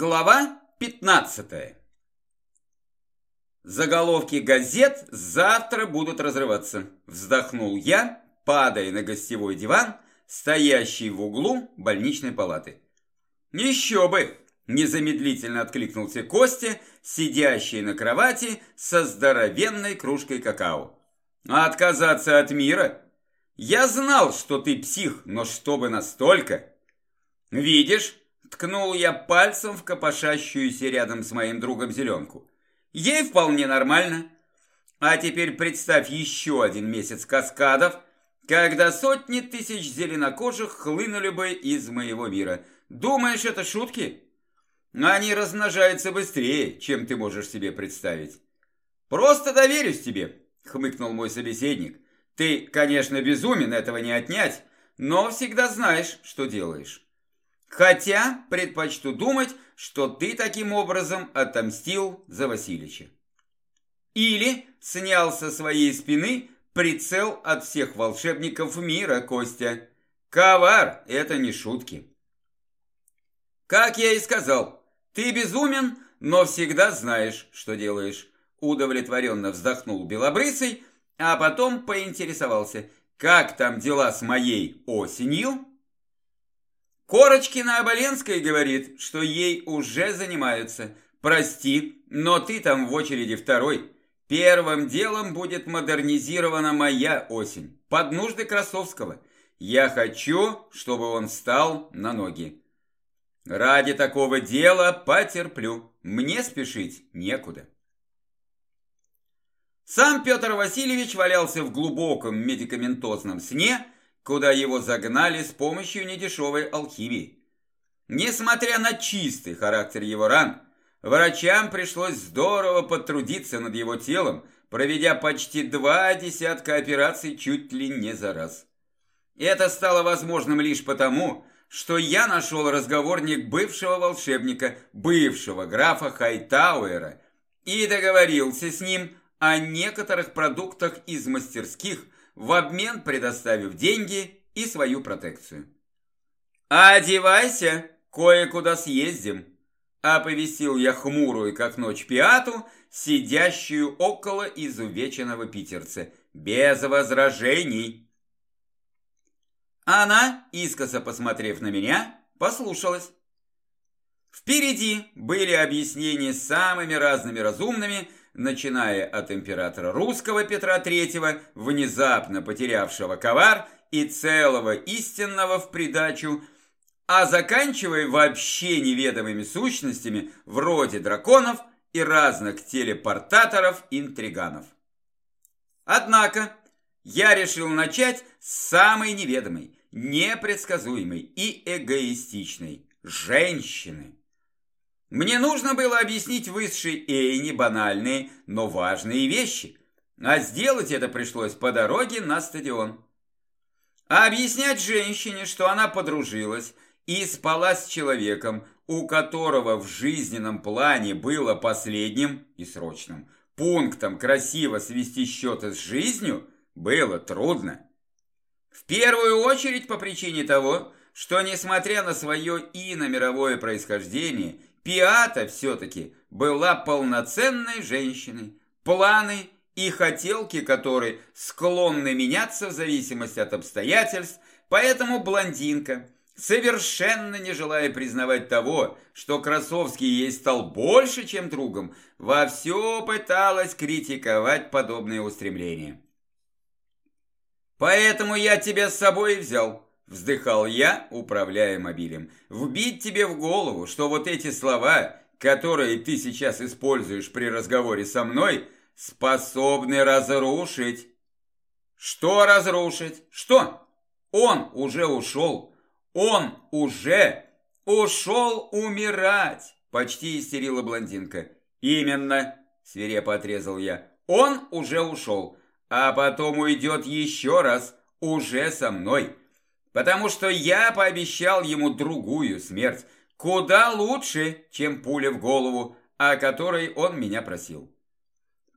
Глава 15 Заголовки газет завтра будут разрываться. Вздохнул я, падая на гостевой диван, стоящий в углу больничной палаты. Еще бы! Незамедлительно откликнулся Костя, сидящий на кровати со здоровенной кружкой какао. А отказаться от мира? Я знал, что ты псих, но чтобы настолько... Видишь, ткнул я пальцем в копошащуюся рядом с моим другом зеленку. Ей вполне нормально. А теперь представь еще один месяц каскадов, когда сотни тысяч зеленокожих хлынули бы из моего мира. Думаешь, это шутки? Они размножаются быстрее, чем ты можешь себе представить. Просто доверюсь тебе, хмыкнул мой собеседник. Ты, конечно, безумен, этого не отнять, но всегда знаешь, что делаешь. Хотя предпочту думать, что ты таким образом отомстил за Васильича. Или снял со своей спины прицел от всех волшебников мира, Костя. Ковар – это не шутки. Как я и сказал, ты безумен, но всегда знаешь, что делаешь. Удовлетворенно вздохнул Белобрысый, а потом поинтересовался, как там дела с моей осенью? Корочкина Оболенская говорит, что ей уже занимаются. Прости, но ты там в очереди второй. Первым делом будет модернизирована моя осень, под нужды Красовского. Я хочу, чтобы он встал на ноги. Ради такого дела потерплю, мне спешить некуда. Сам Петр Васильевич валялся в глубоком медикаментозном сне, куда его загнали с помощью недешевой алхимии. Несмотря на чистый характер его ран, врачам пришлось здорово потрудиться над его телом, проведя почти два десятка операций чуть ли не за раз. Это стало возможным лишь потому, что я нашел разговорник бывшего волшебника, бывшего графа Хайтауэра, и договорился с ним о некоторых продуктах из мастерских – в обмен предоставив деньги и свою протекцию. «Одевайся, кое-куда съездим», – оповестил я хмурую, как ночь пиату, сидящую около изувеченного питерца, без возражений. Она, искоса посмотрев на меня, послушалась. Впереди были объяснения самыми разными разумными, начиная от императора русского Петра III, внезапно потерявшего ковар и целого истинного в придачу, а заканчивая вообще неведомыми сущностями вроде драконов и разных телепортаторов-интриганов. Однако я решил начать с самой неведомой, непредсказуемой и эгоистичной – женщины. Мне нужно было объяснить высшей Эйне банальные, но важные вещи, а сделать это пришлось по дороге на стадион. А объяснять женщине, что она подружилась и спала с человеком, у которого в жизненном плане было последним и срочным пунктом красиво свести счеты с жизнью, было трудно. В первую очередь по причине того, что, несмотря на свое ино-мировое происхождение, Пиата все-таки была полноценной женщиной. Планы и хотелки которой склонны меняться в зависимости от обстоятельств, поэтому блондинка, совершенно не желая признавать того, что Красовский ей стал больше, чем другом, во все пыталась критиковать подобные устремления. «Поэтому я тебя с собой взял», Вздыхал я, управляя мобилем. Вбить тебе в голову, что вот эти слова, которые ты сейчас используешь при разговоре со мной, способны разрушить. Что разрушить? Что? Он уже ушел. Он уже ушел умирать. Почти истерила блондинка. Именно, свирепо отрезал я. Он уже ушел, а потом уйдет еще раз, уже со мной потому что я пообещал ему другую смерть, куда лучше, чем пуля в голову, о которой он меня просил.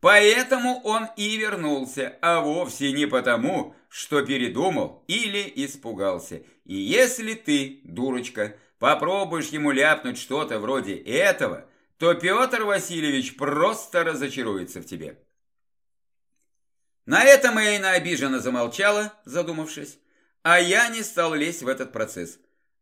Поэтому он и вернулся, а вовсе не потому, что передумал или испугался. И если ты, дурочка, попробуешь ему ляпнуть что-то вроде этого, то Петр Васильевич просто разочаруется в тебе. На этом Эйна обиженно замолчала, задумавшись, а я не стал лезть в этот процесс.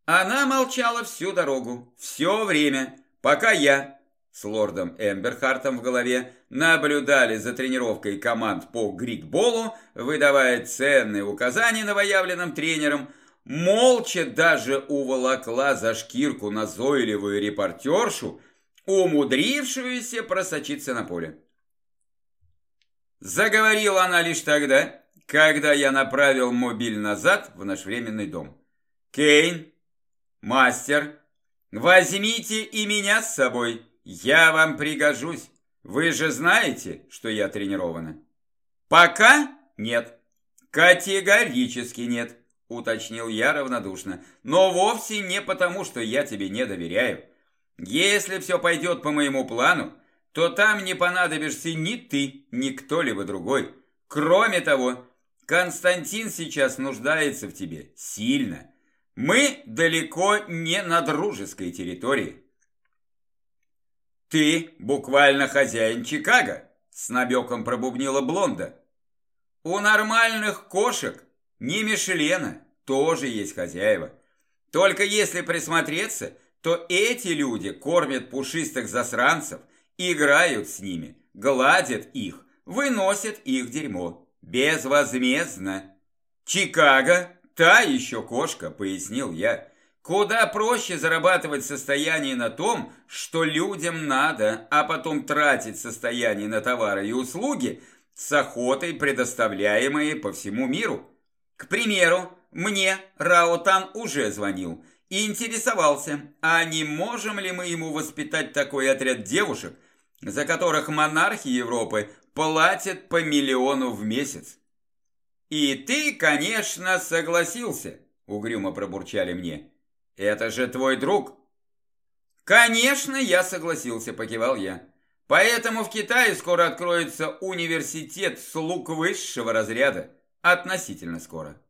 Она молчала всю дорогу, все время, пока я с лордом Эмберхартом в голове наблюдали за тренировкой команд по грикболу, выдавая ценные указания новоявленным тренерам, молча даже уволокла за шкирку назойливую репортершу, умудрившуюся просочиться на поле. Заговорила она лишь тогда, когда я направил мобиль назад в наш временный дом. «Кейн, мастер, возьмите и меня с собой, я вам пригожусь. Вы же знаете, что я тренирована?» «Пока нет. Категорически нет», уточнил я равнодушно. «Но вовсе не потому, что я тебе не доверяю. Если все пойдет по моему плану, то там не понадобишься ни ты, ни кто-либо другой. Кроме того, Константин сейчас нуждается в тебе сильно. Мы далеко не на дружеской территории. Ты буквально хозяин Чикаго, с набеком пробубнила Блонда. У нормальных кошек, не Мишлена, тоже есть хозяева. Только если присмотреться, то эти люди кормят пушистых засранцев – играют с ними, гладят их, выносят их дерьмо. Безвозмездно. Чикаго – та еще кошка, пояснил я. Куда проще зарабатывать состояние на том, что людям надо, а потом тратить состояние на товары и услуги с охотой, предоставляемые по всему миру. К примеру, мне Раотан уже звонил и интересовался, а не можем ли мы ему воспитать такой отряд девушек – за которых монархи Европы платят по миллиону в месяц. И ты, конечно, согласился, угрюмо пробурчали мне. Это же твой друг. Конечно, я согласился, покивал я. Поэтому в Китае скоро откроется университет слуг высшего разряда. Относительно скоро.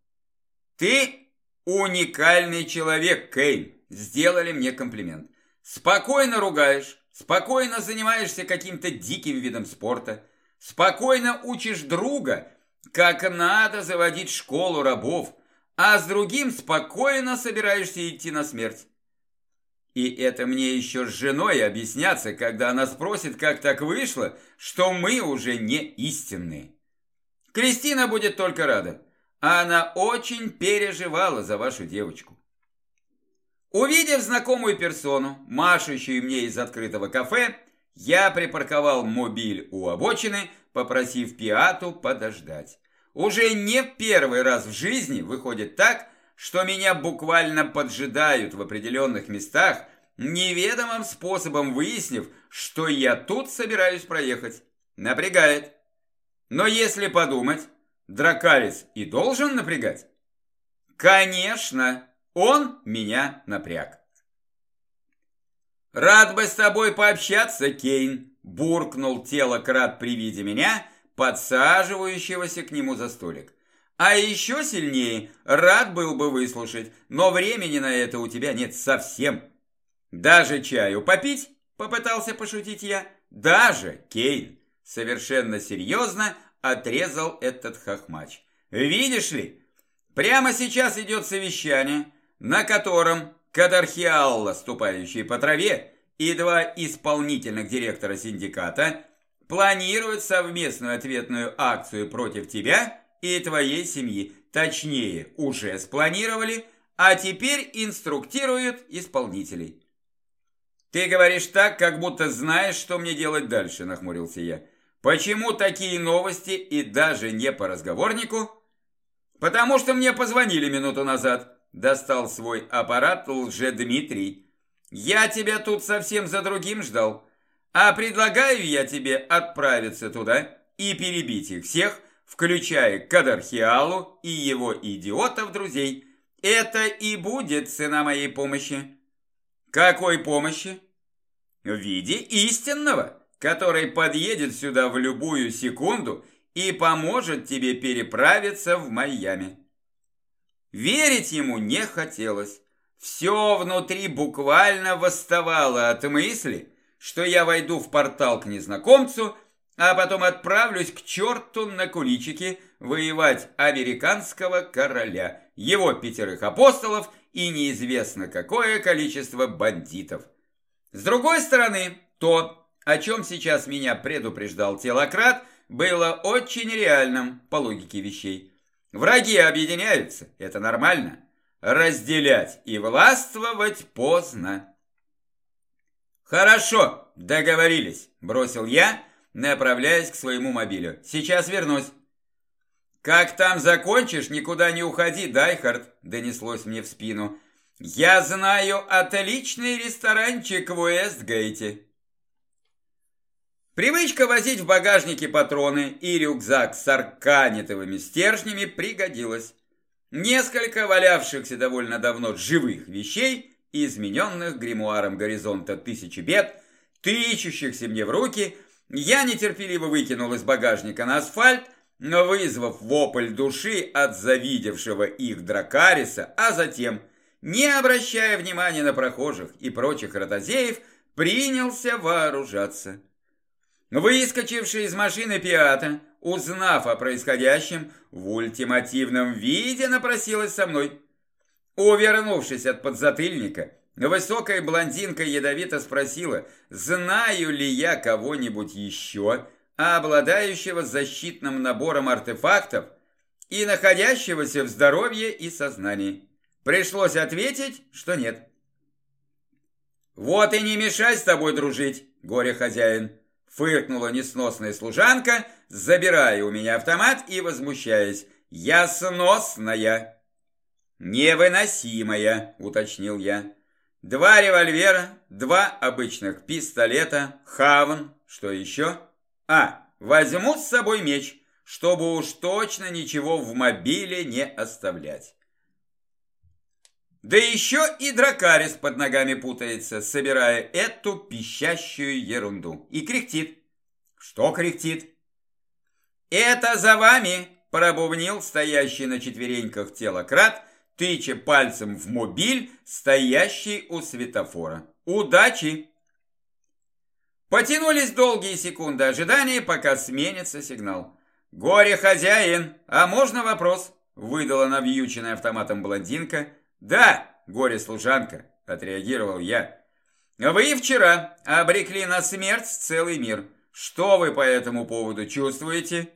Ты уникальный человек, Кейн. Сделали мне комплимент. Спокойно ругаешь, Спокойно занимаешься каким-то диким видом спорта. Спокойно учишь друга, как надо заводить школу рабов, а с другим спокойно собираешься идти на смерть. И это мне еще с женой объясняться, когда она спросит, как так вышло, что мы уже не истинные. Кристина будет только рада. Она очень переживала за вашу девочку. Увидев знакомую персону, машущую мне из открытого кафе, я припарковал мобиль у обочины, попросив Пиату подождать. Уже не первый раз в жизни выходит так, что меня буквально поджидают в определенных местах, неведомым способом выяснив, что я тут собираюсь проехать. Напрягает. Но если подумать, Дракарис и должен напрягать? Конечно! Он меня напряг. «Рад бы с тобой пообщаться, Кейн», – буркнул тело крат при виде меня, подсаживающегося к нему за столик. «А еще сильнее рад был бы выслушать, но времени на это у тебя нет совсем. Даже чаю попить?» – попытался пошутить я. «Даже, Кейн!» – совершенно серьезно отрезал этот хохмач. «Видишь ли, прямо сейчас идет совещание – на котором Кадархиалла, ступающий по траве, и два исполнительных директора синдиката планируют совместную ответную акцию против тебя и твоей семьи. Точнее, уже спланировали, а теперь инструктируют исполнителей. «Ты говоришь так, как будто знаешь, что мне делать дальше», – нахмурился я. «Почему такие новости и даже не по разговорнику?» «Потому что мне позвонили минуту назад», Достал свой аппарат лже-Дмитрий. «Я тебя тут совсем за другим ждал. А предлагаю я тебе отправиться туда и перебить их всех, включая Кадархиалу и его идиотов-друзей. Это и будет цена моей помощи». «Какой помощи?» «В виде истинного, который подъедет сюда в любую секунду и поможет тебе переправиться в Майами». Верить ему не хотелось. Все внутри буквально восставало от мысли, что я войду в портал к незнакомцу, а потом отправлюсь к черту на куличики воевать американского короля, его пятерых апостолов и неизвестно какое количество бандитов. С другой стороны, то, о чем сейчас меня предупреждал телократ, было очень реальным по логике вещей. Враги объединяются, это нормально. Разделять и властвовать поздно. «Хорошо, договорились», – бросил я, направляясь к своему мобилю. «Сейчас вернусь». «Как там закончишь, никуда не уходи, Дайхард», – донеслось мне в спину. «Я знаю отличный ресторанчик в Уэстгейте». Привычка возить в багажнике патроны и рюкзак с арканитовыми стержнями пригодилась. Несколько валявшихся довольно давно живых вещей измененных гримуаром горизонта тысячи бед, тычущихся мне в руки, я нетерпеливо выкинул из багажника на асфальт, вызвав вопль души от завидевшего их дракариса, а затем, не обращая внимания на прохожих и прочих ротозеев, принялся вооружаться. Выскочивший из машины пиата, узнав о происходящем, в ультимативном виде напросилась со мной. Увернувшись от подзатыльника, высокая блондинка ядовито спросила, знаю ли я кого-нибудь еще, обладающего защитным набором артефактов и находящегося в здоровье и сознании. Пришлось ответить, что нет. «Вот и не мешай с тобой дружить, горе-хозяин!» Фыркнула несносная служанка, забирая у меня автомат и возмущаясь. «Я сносная!» «Невыносимая», — уточнил я. «Два револьвера, два обычных пистолета, хавн, что еще? А, возьму с собой меч, чтобы уж точно ничего в мобиле не оставлять». Да еще и дракарис под ногами путается, собирая эту пищащую ерунду. И кряхтит. Что кряхтит? «Это за вами!» – пробубнил стоящий на четвереньках телократ, тыча пальцем в мобиль, стоящий у светофора. «Удачи!» Потянулись долгие секунды ожидания, пока сменится сигнал. «Горе-хозяин, а можно вопрос?» – выдала навьюченная автоматом блондинка. «Да, горе-служанка», – отреагировал я. «Вы вчера обрекли на смерть целый мир. Что вы по этому поводу чувствуете?»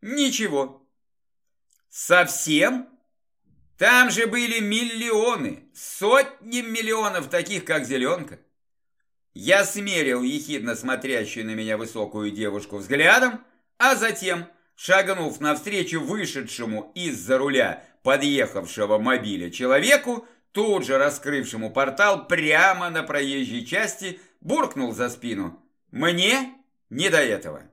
«Ничего». «Совсем?» Там же были миллионы, сотни миллионов таких, как Зеленка. Я смерил ехидно смотрящую на меня высокую девушку взглядом, а затем, шагнув навстречу вышедшему из-за руля подъехавшего мобиля человеку, тут же раскрывшему портал прямо на проезжей части, буркнул за спину. «Мне не до этого».